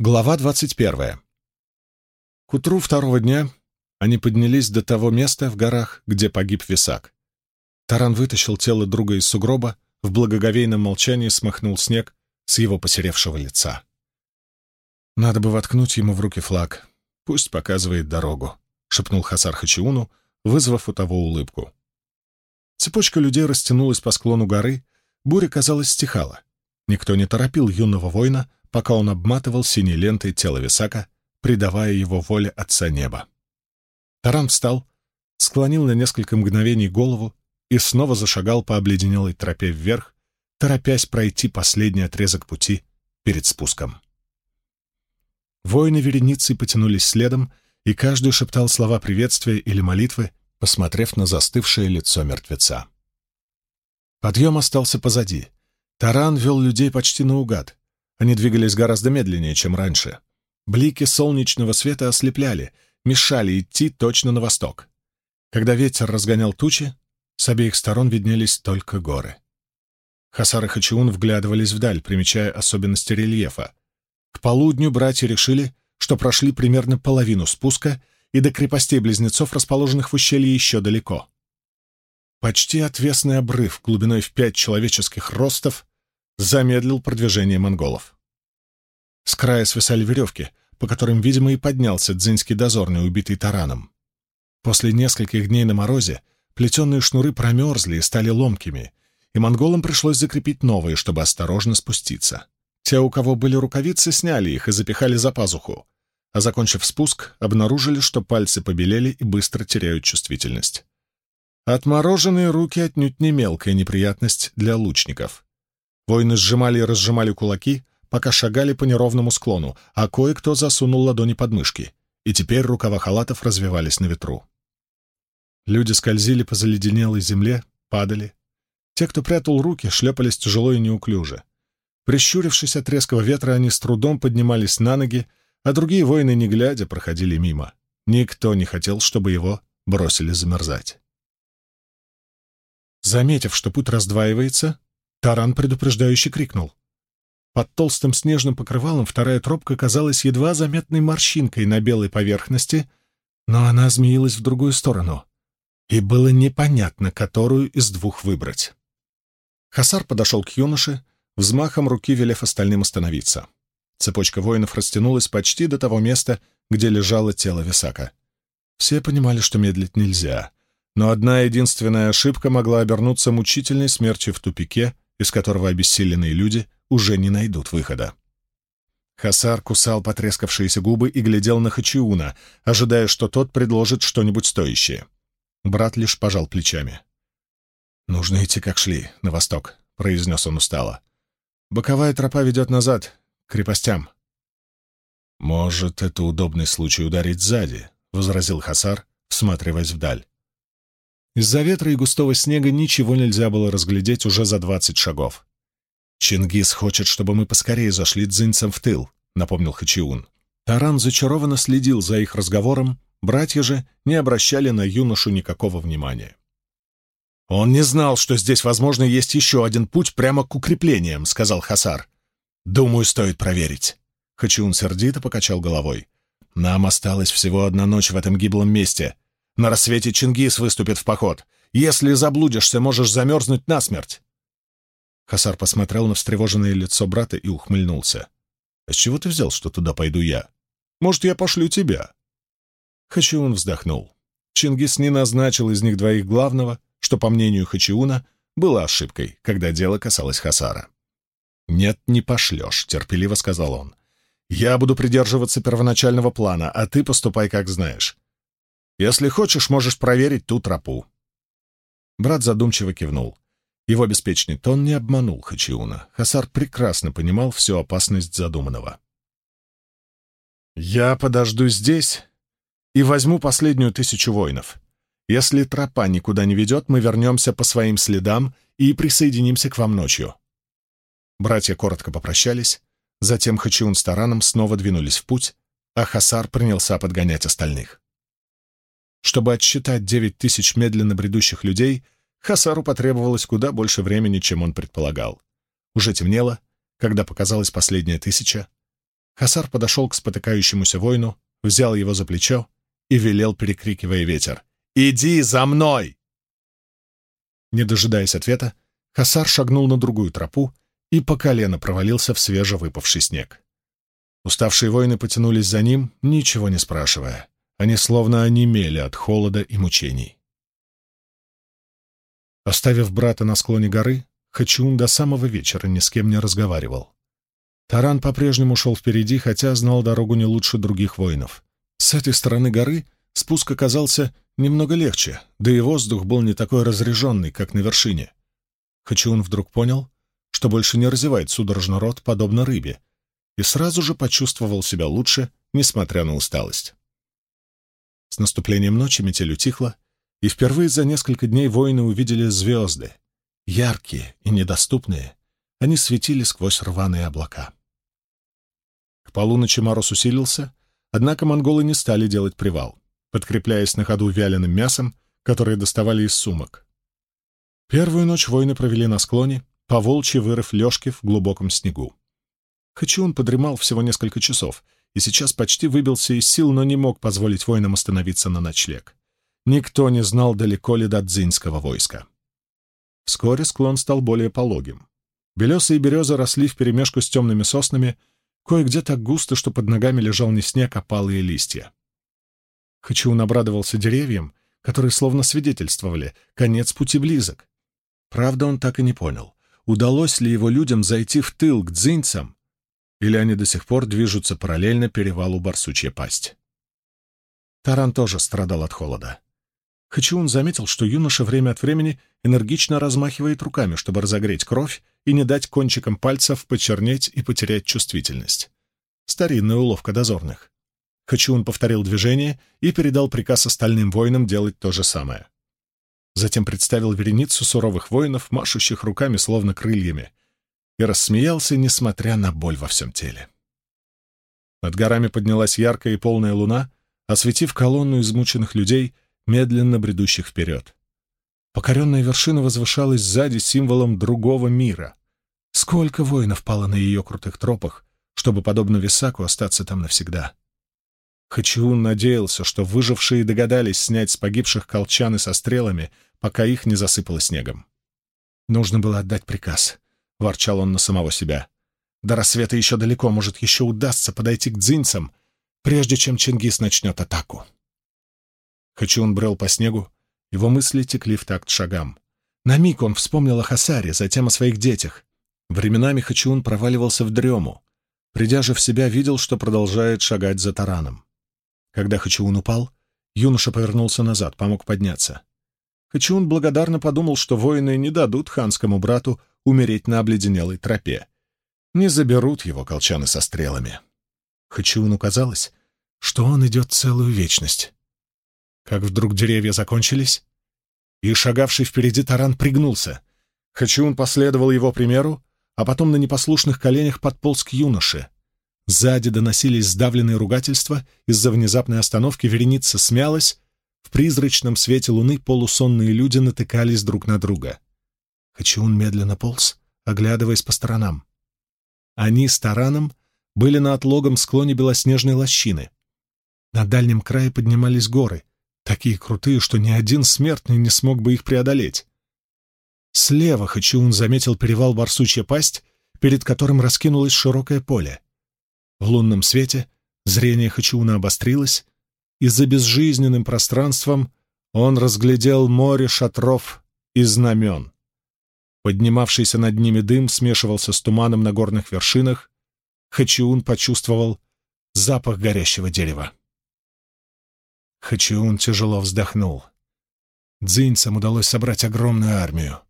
Глава двадцать первая. К утру второго дня они поднялись до того места в горах, где погиб Висак. Таран вытащил тело друга из сугроба, в благоговейном молчании смахнул снег с его посеревшего лица. «Надо бы воткнуть ему в руки флаг. Пусть показывает дорогу», — шепнул Хасар Хачиуну, вызвав у того улыбку. Цепочка людей растянулась по склону горы, буря, казалось, стихала. Никто не торопил юного воина, пока он обматывал синей лентой тело Висака, придавая его воле Отца Неба. Таран встал, склонил на несколько мгновений голову и снова зашагал по обледенелой тропе вверх, торопясь пройти последний отрезок пути перед спуском. Воины вереницы потянулись следом, и каждый шептал слова приветствия или молитвы, посмотрев на застывшее лицо мертвеца. Подъем остался позади. Таран вел людей почти наугад. Они двигались гораздо медленнее, чем раньше. Блики солнечного света ослепляли, мешали идти точно на восток. Когда ветер разгонял тучи, с обеих сторон виднелись только горы. Хасар и Хачиун вглядывались вдаль, примечая особенности рельефа. К полудню братья решили, что прошли примерно половину спуска, и до крепостей-близнецов, расположенных в ущелье, еще далеко. Почти отвесный обрыв глубиной в пять человеческих ростов замедлил продвижение монголов. С края свисали веревки, по которым, видимо, и поднялся дзинский дозорный, убитый тараном. После нескольких дней на морозе плетеные шнуры промерзли и стали ломкими, и монголам пришлось закрепить новые, чтобы осторожно спуститься. Те, у кого были рукавицы, сняли их и запихали за пазуху, а, закончив спуск, обнаружили, что пальцы побелели и быстро теряют чувствительность. Отмороженные руки отнюдь не мелкая неприятность для лучников. Воины сжимали и разжимали кулаки, пока шагали по неровному склону, а кое-кто засунул ладони под мышки, и теперь рукава халатов развивались на ветру. Люди скользили по заледенелой земле, падали. Те, кто прятал руки, шлепались тяжело и неуклюже. Прищурившись от резкого ветра, они с трудом поднимались на ноги, а другие воины, не глядя, проходили мимо. Никто не хотел, чтобы его бросили замерзать. Заметив, что путь раздваивается, Таран предупреждающе крикнул. Под толстым снежным покрывалом вторая тропка казалась едва заметной морщинкой на белой поверхности, но она змеилась в другую сторону, и было непонятно, которую из двух выбрать. Хасар подошел к юноше, взмахом руки велев остальным остановиться. Цепочка воинов растянулась почти до того места, где лежало тело Висака. Все понимали, что медлить нельзя, но одна единственная ошибка могла обернуться мучительной смертью в тупике, из которого обессиленные люди уже не найдут выхода. Хасар кусал потрескавшиеся губы и глядел на Хачиуна, ожидая, что тот предложит что-нибудь стоящее. Брат лишь пожал плечами. «Нужно идти, как шли, на восток», — произнес он устало. «Боковая тропа ведет назад, к крепостям». «Может, это удобный случай ударить сзади», — возразил Хасар, всматриваясь вдаль. Из-за ветра и густого снега ничего нельзя было разглядеть уже за двадцать шагов. «Чингис хочет, чтобы мы поскорее зашли дзинцем в тыл», — напомнил Хачиун. Таран зачарованно следил за их разговором, братья же не обращали на юношу никакого внимания. «Он не знал, что здесь, возможно, есть еще один путь прямо к укреплениям», — сказал Хасар. «Думаю, стоит проверить». Хачиун сердито покачал головой. «Нам осталась всего одна ночь в этом гиблом месте. На рассвете Чингис выступит в поход. Если заблудишься, можешь замерзнуть насмерть. Хасар посмотрел на встревоженное лицо брата и ухмыльнулся. «А с чего ты взял, что туда пойду я? Может, я пошлю тебя?» Хачиун вздохнул. Чингис не назначил из них двоих главного, что, по мнению Хачиуна, было ошибкой, когда дело касалось Хасара. «Нет, не пошлешь», — терпеливо сказал он. «Я буду придерживаться первоначального плана, а ты поступай, как знаешь. Если хочешь, можешь проверить ту тропу». Брат задумчиво кивнул. Его беспечный тон не обманул Хачиуна. Хасар прекрасно понимал всю опасность задуманного. «Я подожду здесь и возьму последнюю тысячу воинов. Если тропа никуда не ведет, мы вернемся по своим следам и присоединимся к вам ночью». Братья коротко попрощались, затем Хачиун с Тараном снова двинулись в путь, а Хасар принялся подгонять остальных. Чтобы отсчитать девять тысяч медленно бредущих людей, Хасару потребовалось куда больше времени, чем он предполагал. Уже темнело, когда показалась последняя тысяча. Хасар подошел к спотыкающемуся воину, взял его за плечо и велел, перекрикивая ветер. «Иди за мной!» Не дожидаясь ответа, Хасар шагнул на другую тропу и по колено провалился в свежевыпавший снег. Уставшие воины потянулись за ним, ничего не спрашивая. Они словно онемели от холода и мучений. Оставив брата на склоне горы, Хачун до самого вечера ни с кем не разговаривал. Таран по-прежнему шел впереди, хотя знал дорогу не лучше других воинов. С этой стороны горы спуск оказался немного легче, да и воздух был не такой разреженный, как на вершине. Хачун вдруг понял, что больше не разевает судорожно рот, подобно рыбе, и сразу же почувствовал себя лучше, несмотря на усталость. С наступлением ночи метель утихла, и впервые за несколько дней воины увидели звезды. Яркие и недоступные, они светили сквозь рваные облака. К полуночи мороз усилился, однако монголы не стали делать привал, подкрепляясь на ходу вяленым мясом, которое доставали из сумок. Первую ночь воины провели на склоне, по волчьи вырыв лёжки в глубоком снегу. Хачиун подремал всего несколько часов и сейчас почти выбился из сил, но не мог позволить воинам остановиться на ночлег. Никто не знал, далеко ли до дзиньского войска. Вскоре склон стал более пологим. Белесые березы росли вперемешку с темными соснами, кое-где так густо, что под ногами лежал не снег, а палые листья. Хачиун обрадовался деревьям, которые словно свидетельствовали, конец пути близок. Правда, он так и не понял, удалось ли его людям зайти в тыл к дзинцам, или они до сих пор движутся параллельно перевалу Барсучья пасть. Таран тоже страдал от холода. Хачиун заметил, что юноша время от времени энергично размахивает руками, чтобы разогреть кровь и не дать кончикам пальцев почернеть и потерять чувствительность. Старинная уловка дозорных. Хачиун повторил движение и передал приказ остальным воинам делать то же самое. Затем представил вереницу суровых воинов, машущих руками словно крыльями, и рассмеялся, несмотря на боль во всем теле. Над горами поднялась яркая и полная луна, осветив колонну измученных людей, медленно бредущих вперед. Покоренная вершина возвышалась сзади символом другого мира. Сколько воинов пало на ее крутых тропах, чтобы, подобно Висаку, остаться там навсегда. Хачиун надеялся, что выжившие догадались снять с погибших колчаны со стрелами, пока их не засыпало снегом. Нужно было отдать приказ. Ворчал он на самого себя. До рассвета еще далеко, может, еще удастся подойти к дзинцам, прежде чем Чингис начнет атаку. Хачун брел по снегу, его мысли текли в такт шагам. На миг он вспомнил о Хасаре, затем о своих детях. Временами Хачун проваливался в дрему. Придя же в себя, видел, что продолжает шагать за тараном. Когда Хачун упал, юноша повернулся назад, помог подняться. Хачун благодарно подумал, что воины не дадут ханскому брату умереть на обледенелой тропе. Не заберут его колчаны со стрелами. Хачуну казалось, что он идет целую вечность. Как вдруг деревья закончились, и шагавший впереди таран пригнулся. Хачун последовал его примеру, а потом на непослушных коленях подполз к юноше. Сзади доносились сдавленные ругательства, из-за внезапной остановки вереница смялась, в призрачном свете луны полусонные люди натыкались друг на друга. Хачиун медленно полз, оглядываясь по сторонам. Они с тараном были на отлогом склоне белоснежной лощины. На дальнем крае поднимались горы, такие крутые, что ни один смертный не смог бы их преодолеть. Слева Хачиун заметил перевал Барсучья пасть, перед которым раскинулось широкое поле. В лунном свете зрение Хачиуна обострилось, и за безжизненным пространством он разглядел море шатров и знамен. Поднимавшийся над ними дым смешивался с туманом на горных вершинах. Хачиун почувствовал запах горящего дерева. Хачиун тяжело вздохнул. Дзинцам удалось собрать огромную армию.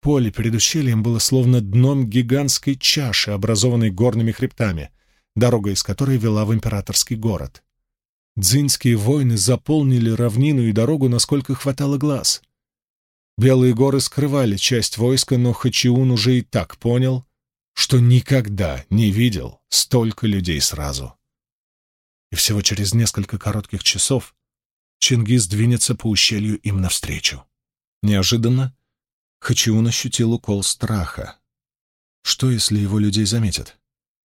Поле перед ущельем было словно дном гигантской чаши, образованной горными хребтами — дорога из которой вела в императорский город. Дзинские войны заполнили равнину и дорогу, насколько хватало глаз. Белые горы скрывали часть войска, но Хачиун уже и так понял, что никогда не видел столько людей сразу. И всего через несколько коротких часов Чингис двинется по ущелью им навстречу. Неожиданно Хачиун ощутил укол страха. Что, если его людей заметят?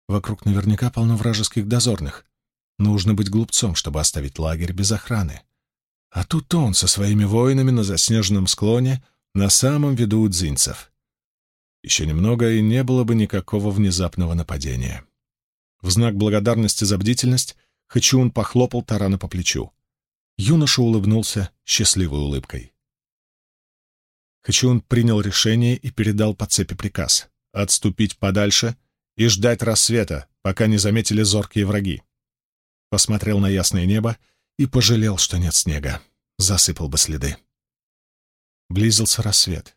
Вокруг наверняка полно вражеских дозорных. Нужно быть глупцом, чтобы оставить лагерь без охраны. А тут он со своими воинами на заснеженном склоне на самом виду у дзинцев. Еще немного, и не было бы никакого внезапного нападения. В знак благодарности за бдительность Хачиун похлопал Тарана по плечу. Юноша улыбнулся счастливой улыбкой. Хачиун принял решение и передал по цепи приказ — отступить подальше и ждать рассвета, пока не заметили зоркие враги. Посмотрел на ясное небо и пожалел, что нет снега. Засыпал бы следы. Близился рассвет.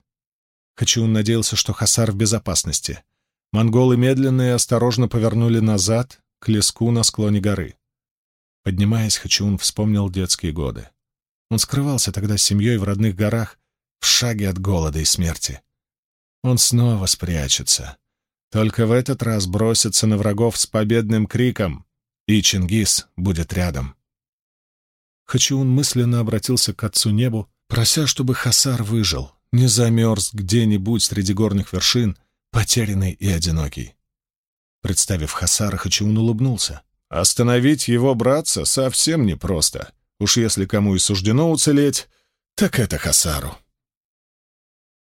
Хачиун надеялся, что Хасар в безопасности. Монголы медленно и осторожно повернули назад, к леску на склоне горы. Поднимаясь, Хачиун вспомнил детские годы. Он скрывался тогда с семьей в родных горах, в шаге от голода и смерти. Он снова спрячется. Только в этот раз бросится на врагов с победным криком, и Чингис будет рядом. Хачиун мысленно обратился к отцу небу, прося, чтобы Хасар выжил, не замерз где-нибудь среди горных вершин, потерянный и одинокий. Представив Хасара, Хачиун улыбнулся. Остановить его братца совсем непросто. Уж если кому и суждено уцелеть, так это Хасару.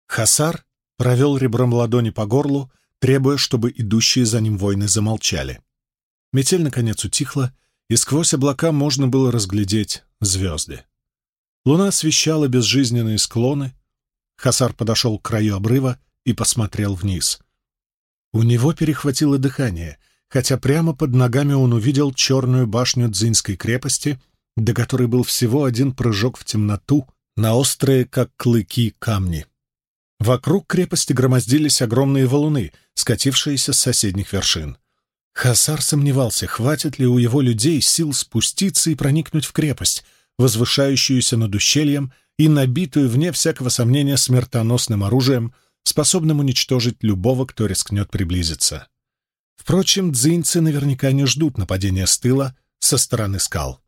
Хасар провел ребром ладони по горлу, требуя, чтобы идущие за ним воины замолчали. Метель, наконец, утихла, и сквозь облака можно было разглядеть звезды. Луна освещала безжизненные склоны. Хасар подошел к краю обрыва и посмотрел вниз. У него перехватило дыхание, хотя прямо под ногами он увидел черную башню Дзинской крепости, до которой был всего один прыжок в темноту на острые, как клыки, камни. Вокруг крепости громоздились огромные валуны, скатившиеся с соседних вершин. Хасар сомневался, хватит ли у его людей сил спуститься и проникнуть в крепость, возвышающуюся над ущельем и набитую, вне всякого сомнения, смертоносным оружием, способным уничтожить любого, кто рискнет приблизиться. Впрочем, дзиньцы наверняка не ждут нападения с тыла со стороны скал.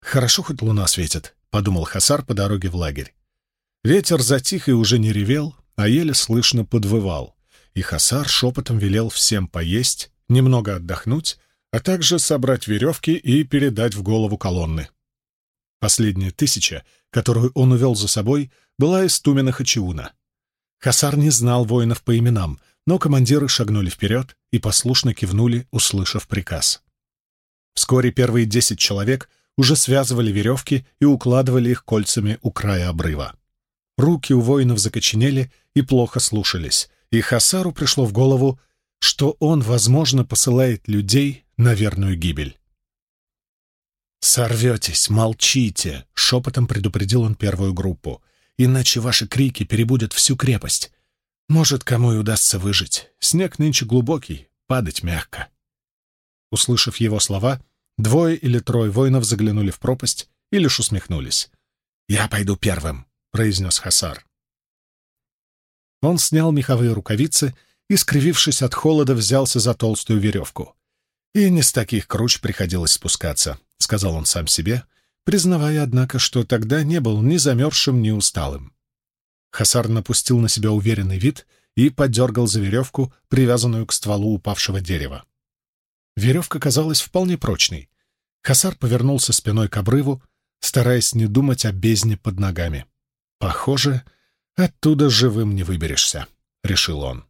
«Хорошо, хоть луна светит», — подумал Хасар по дороге в лагерь. Ветер затих и уже не ревел, а еле слышно подвывал, и Хасар шепотом велел всем поесть, немного отдохнуть, а также собрать веревки и передать в голову колонны. Последняя тысяча, которую он увел за собой, была из Тумена Хачиуна. Хасар не знал воинов по именам, но командиры шагнули вперед и послушно кивнули, услышав приказ. Вскоре первые десять человек уже связывали веревки и укладывали их кольцами у края обрыва. Руки у воинов закоченели и плохо слушались, и Хасару пришло в голову, что он, возможно, посылает людей на верную гибель. «Сорветесь, молчите!» — шепотом предупредил он первую группу. «Иначе ваши крики перебудят всю крепость. Может, кому и удастся выжить. Снег нынче глубокий, падать мягко». Услышав его слова, двое или трое воинов заглянули в пропасть и лишь усмехнулись. «Я пойду первым», — произнес Хасар. Он снял меховые рукавицы и, скривившись от холода, взялся за толстую веревку. И не с таких круч приходилось спускаться. — сказал он сам себе, признавая, однако, что тогда не был ни замерзшим, ни усталым. Хасар напустил на себя уверенный вид и подергал за веревку, привязанную к стволу упавшего дерева. Веревка казалась вполне прочной. Хасар повернулся спиной к обрыву, стараясь не думать о бездне под ногами. «Похоже, оттуда живым не выберешься», — решил он.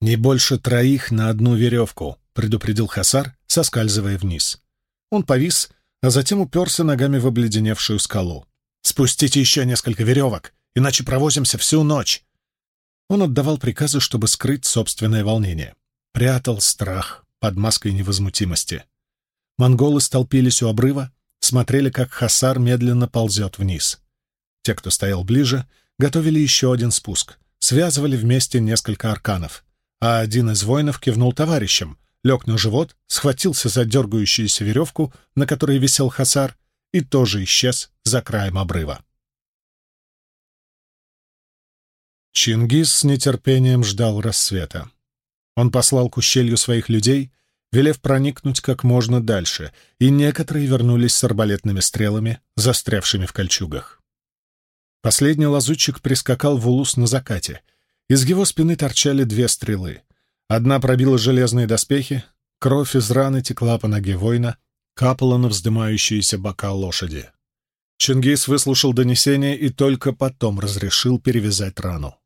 «Не больше троих на одну веревку», — предупредил Хасар, соскальзывая вниз. Он повис, а затем уперся ногами в обледеневшую скалу. «Спустите еще несколько веревок, иначе провозимся всю ночь!» Он отдавал приказы, чтобы скрыть собственное волнение. Прятал страх под маской невозмутимости. Монголы столпились у обрыва, смотрели, как Хасар медленно ползет вниз. Те, кто стоял ближе, готовили еще один спуск, связывали вместе несколько арканов, а один из воинов кивнул товарищам, лег на живот, схватился за дергающуюся веревку, на которой висел Хасар, и тоже исчез за краем обрыва. Чингис с нетерпением ждал рассвета. Он послал к ущелью своих людей, велев проникнуть как можно дальше, и некоторые вернулись с арбалетными стрелами, застрявшими в кольчугах. Последний лазутчик прискакал в улус на закате. Из его спины торчали две стрелы. Одна пробила железные доспехи, кровь из раны текла по ноге воина, капала на вздымающиеся бока лошади. Чингис выслушал донесение и только потом разрешил перевязать рану.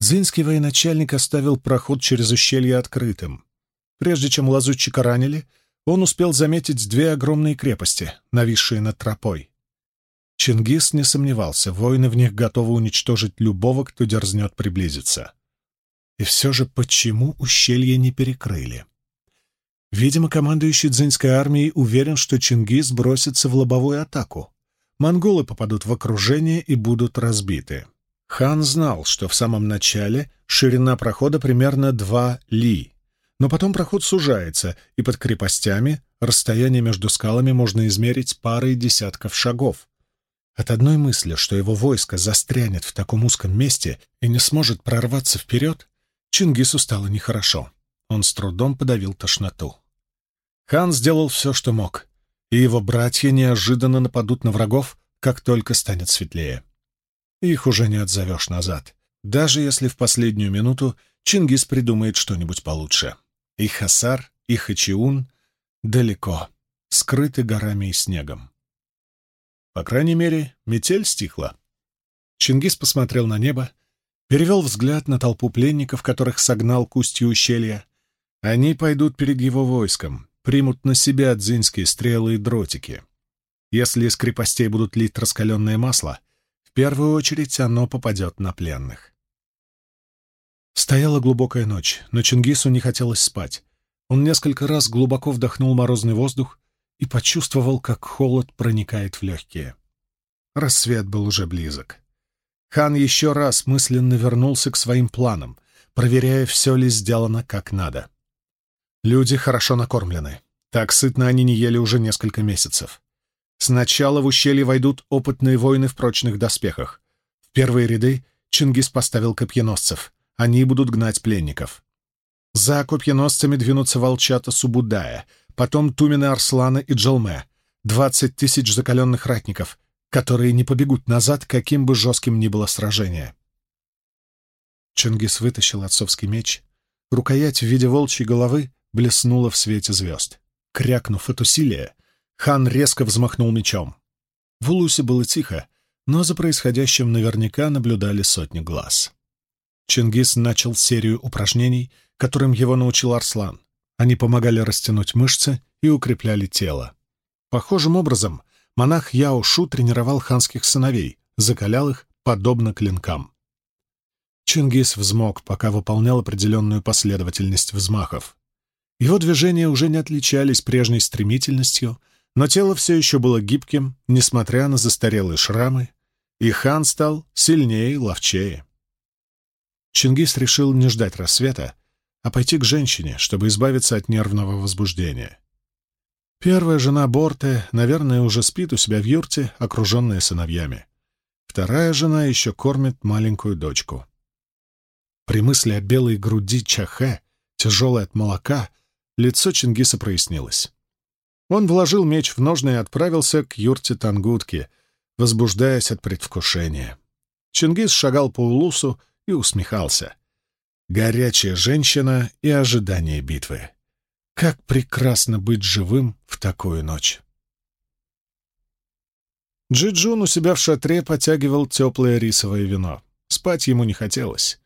Зинский военачальник оставил проход через ущелье открытым. Прежде чем лазутчика ранили, он успел заметить две огромные крепости, нависшие над тропой. Чингис не сомневался, воины в них готовы уничтожить любого, кто дерзнет приблизиться. И все же почему ущелье не перекрыли? Видимо, командующий дзинской армией уверен, что Чингис бросится в лобовую атаку. Монголы попадут в окружение и будут разбиты. Хан знал, что в самом начале ширина прохода примерно 2 ли, но потом проход сужается, и под крепостями расстояние между скалами можно измерить парой десятков шагов. От одной мысли, что его войско застрянет в таком узком месте и не сможет прорваться вперед, Чингису стало нехорошо. Он с трудом подавил тошноту. Хан сделал все, что мог, и его братья неожиданно нападут на врагов, как только станет светлее. Их уже не отзовешь назад, даже если в последнюю минуту Чингис придумает что-нибудь получше. И Хасар, и Хачиун далеко, скрыты горами и снегом. По крайней мере, метель стихла. Чингис посмотрел на небо перевел взгляд на толпу пленников, которых согнал к ущелья. Они пойдут перед его войском, примут на себя дзинские стрелы и дротики. Если из крепостей будут лить раскаленное масло, в первую очередь оно попадет на пленных. Стояла глубокая ночь, но Чингису не хотелось спать. Он несколько раз глубоко вдохнул морозный воздух и почувствовал, как холод проникает в легкие. Рассвет был уже близок. Хан еще раз мысленно вернулся к своим планам, проверяя, все ли сделано как надо. Люди хорошо накормлены. Так сытно они не ели уже несколько месяцев. Сначала в ущелье войдут опытные воины в прочных доспехах. В первые ряды Чингис поставил копьеносцев. Они будут гнать пленников. За копьеносцами двинутся волчата Субудая, потом Тумины Арслана и Джалме, двадцать тысяч закаленных ратников, которые не побегут назад, каким бы жестким ни было сражение. Чингис вытащил отцовский меч. Рукоять в виде волчьей головы блеснула в свете звезд. Крякнув от усилия, хан резко взмахнул мечом. В Улусе было тихо, но за происходящим наверняка наблюдали сотни глаз. Чингис начал серию упражнений, которым его научил Арслан. Они помогали растянуть мышцы и укрепляли тело. Похожим образом монах Яо тренировал ханских сыновей, закалял их подобно клинкам. Чингис взмок, пока выполнял определенную последовательность взмахов. Его движения уже не отличались прежней стремительностью, но тело все еще было гибким, несмотря на застарелые шрамы, и хан стал сильнее и ловчее. Чингис решил не ждать рассвета, а пойти к женщине, чтобы избавиться от нервного возбуждения. Первая жена Борте, наверное, уже спит у себя в юрте, окруженная сыновьями. Вторая жена еще кормит маленькую дочку. При мысли о белой груди Чахе, тяжелой от молока, лицо Чингиса прояснилось. Он вложил меч в ножны и отправился к юрте Тангутки, возбуждаясь от предвкушения. Чингис шагал по улусу и усмехался. Горячая женщина и ожидание битвы. Как прекрасно быть живым в такую ночь! Джиджун у себя в шатре потягивал теплое рисовое вино. Спать ему не хотелось.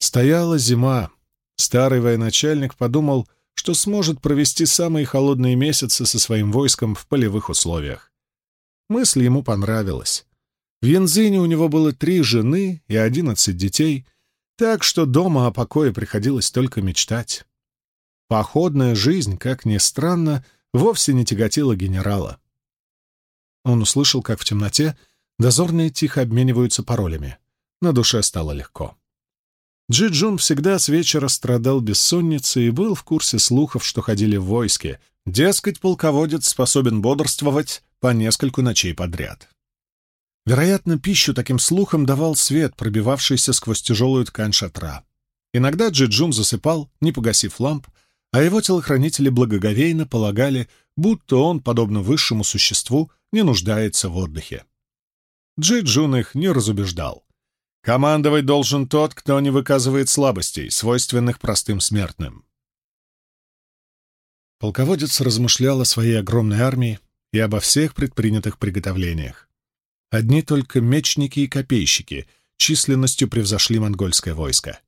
Стояла зима. Старый военачальник подумал, что сможет провести самые холодные месяцы со своим войском в полевых условиях. Мысль ему понравилась. В Янзине у него было три жены и одиннадцать детей, так что дома о покое приходилось только мечтать. Походная жизнь, как ни странно, вовсе не тяготила генерала. Он услышал, как в темноте дозорные тихо обмениваются паролями. На душе стало легко. Джи Джун всегда с вечера страдал бессонницей и был в курсе слухов, что ходили в войске. Дескать, полководец способен бодрствовать по нескольку ночей подряд. Вероятно, пищу таким слухам давал свет, пробивавшийся сквозь тяжелую ткань шатра. Иногда Джи Джун засыпал, не погасив ламп, а его телохранители благоговейно полагали, будто он, подобно высшему существу, не нуждается в отдыхе. Джи Джун их не разубеждал. Командовать должен тот, кто не выказывает слабостей, свойственных простым смертным. Полководец размышлял о своей огромной армии и обо всех предпринятых приготовлениях. Одни только мечники и копейщики численностью превзошли монгольское войско.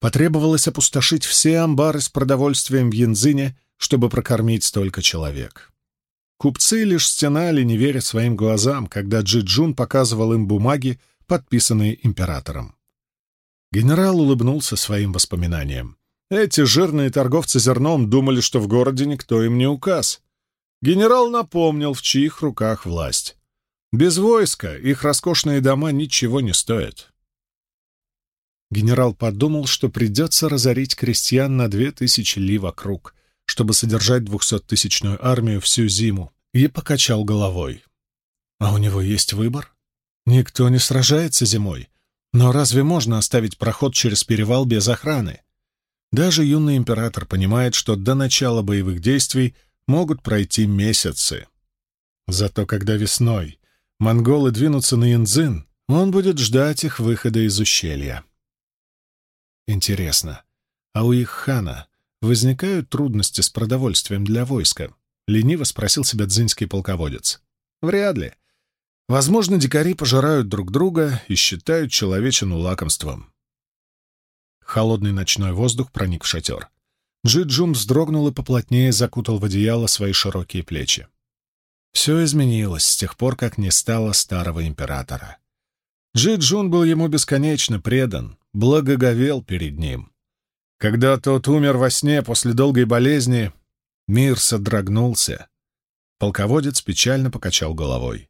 Потребовалось опустошить все амбары с продовольствием в Янзине, чтобы прокормить столько человек. Купцы лишь стенали, не веря своим глазам, когда Джи-Джун показывал им бумаги, подписанные императором. Генерал улыбнулся своим воспоминаниям. Эти жирные торговцы зерном думали, что в городе никто им не указ. Генерал напомнил, в чьих руках власть. Без войска их роскошные дома ничего не стоят. Генерал подумал, что придется разорить крестьян на две тысячи ли вокруг, чтобы содержать двухсоттысячную армию всю зиму, и покачал головой. А у него есть выбор? Никто не сражается зимой. Но разве можно оставить проход через перевал без охраны? Даже юный император понимает, что до начала боевых действий могут пройти месяцы. Зато когда весной монголы двинутся на Янзин, он будет ждать их выхода из ущелья. Интересно, а у их хана возникают трудности с продовольствием для войска? Лениво спросил себя дзинский полководец. Вряд ли. Возможно, дикари пожирают друг друга и считают человечину лакомством. Холодный ночной воздух проник в шатер. Джи-Джун вздрогнул и поплотнее закутал в одеяло свои широкие плечи. Все изменилось с тех пор, как не стало старого императора. Джи-Джун был ему бесконечно предан, благоговел перед ним. Когда тот умер во сне после долгой болезни, мир содрогнулся. Полководец печально покачал головой.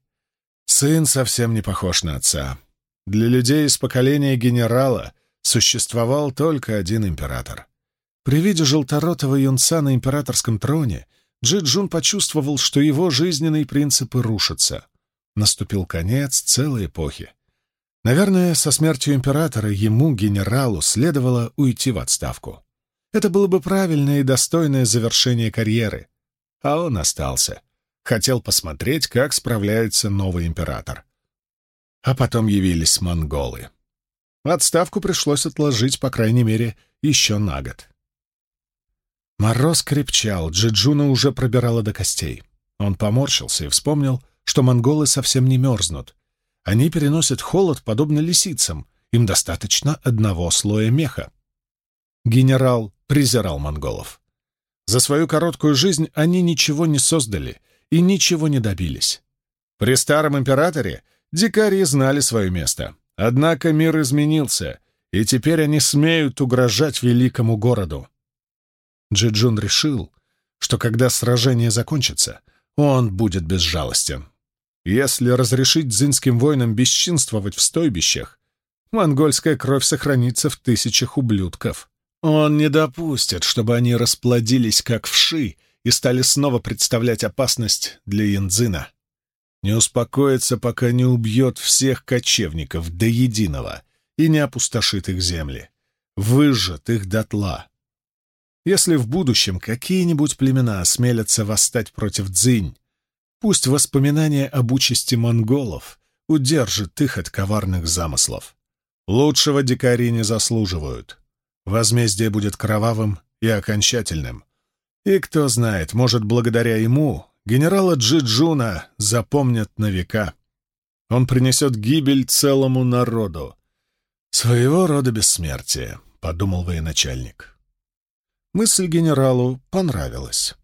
Сын совсем не похож на отца. Для людей из поколения генерала существовал только один император. При виде желторотого юнца на императорском троне Джи-Джун почувствовал, что его жизненные принципы рушатся. Наступил конец целой эпохи. Наверное, со смертью императора ему, генералу, следовало уйти в отставку. Это было бы правильное и достойное завершение карьеры. А он остался. Хотел посмотреть, как справляется новый император. А потом явились монголы. Отставку пришлось отложить, по крайней мере, еще на год. Мороз крепчал, Джиджуна уже пробирала до костей. Он поморщился и вспомнил, что монголы совсем не мерзнут, они переносят холод, подобно лисицам. Им достаточно одного слоя меха. Генерал презирал монголов. За свою короткую жизнь они ничего не создали и ничего не добились. При старом императоре дикари знали свое место. Однако мир изменился, и теперь они смеют угрожать великому городу. Джиджун решил, что когда сражение закончится, он будет безжалостен. Если разрешить дзинским воинам бесчинствовать в стойбищах, монгольская кровь сохранится в тысячах ублюдков. Он не допустит, чтобы они расплодились как вши и стали снова представлять опасность для Янзина. Не успокоится, пока не убьет всех кочевников до единого и не опустошит их земли, выжжет их дотла. Если в будущем какие-нибудь племена осмелятся восстать против дзинь, Пусть воспоминания об участи монголов удержит их от коварных замыслов. Лучшего дикари не заслуживают. Возмездие будет кровавым и окончательным. И кто знает, может, благодаря ему генерала Джиджуна запомнят на века. Он принесет гибель целому народу. Своего рода бессмертие, — подумал военачальник. Мысль генералу понравилась.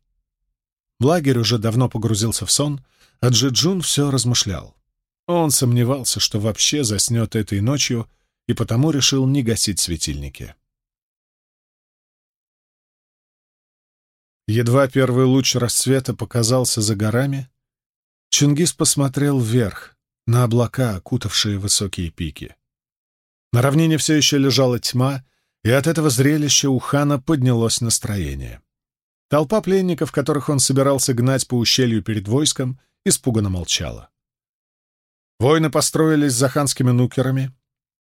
Лагерь уже давно погрузился в сон, а Джиджун все размышлял. Он сомневался, что вообще заснет этой ночью, и потому решил не гасить светильники. Едва первый луч рассвета показался за горами, Чингис посмотрел вверх, на облака, окутавшие высокие пики. На равнине все еще лежала тьма, и от этого зрелища у хана поднялось настроение. Толпа пленников, которых он собирался гнать по ущелью перед войском, испуганно молчала. Воины построились за ханскими нукерами,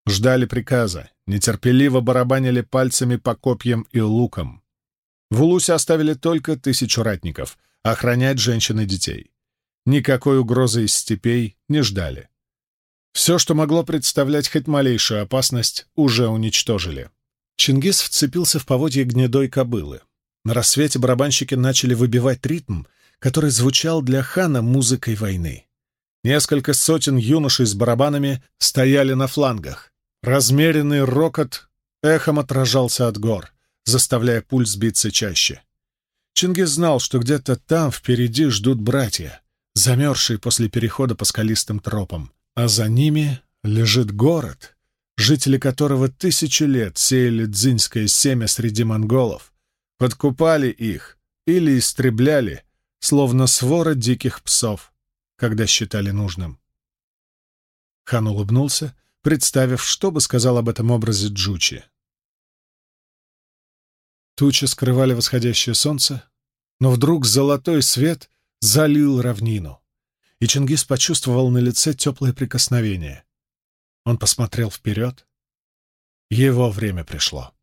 ждали приказа, нетерпеливо барабанили пальцами по копьям и лукам. В Улусе оставили только тысячу ратников, охранять женщин и детей. Никакой угрозы из степей не ждали. Все, что могло представлять хоть малейшую опасность, уже уничтожили. Чингис вцепился в поводье гнедой кобылы. На рассвете барабанщики начали выбивать ритм, который звучал для хана музыкой войны. Несколько сотен юношей с барабанами стояли на флангах. Размеренный рокот эхом отражался от гор, заставляя пульс биться чаще. Чингис знал, что где-то там впереди ждут братья, замерзшие после перехода по скалистым тропам, а за ними лежит город, жители которого тысячи лет сеяли дзиньское семя среди монголов, подкупали их или истребляли, словно свора диких псов, когда считали нужным. Хан улыбнулся, представив, что бы сказал об этом образе Джучи. Тучи скрывали восходящее солнце, но вдруг золотой свет залил равнину, и Чингис почувствовал на лице теплое прикосновение. Он посмотрел вперед. Его время пришло.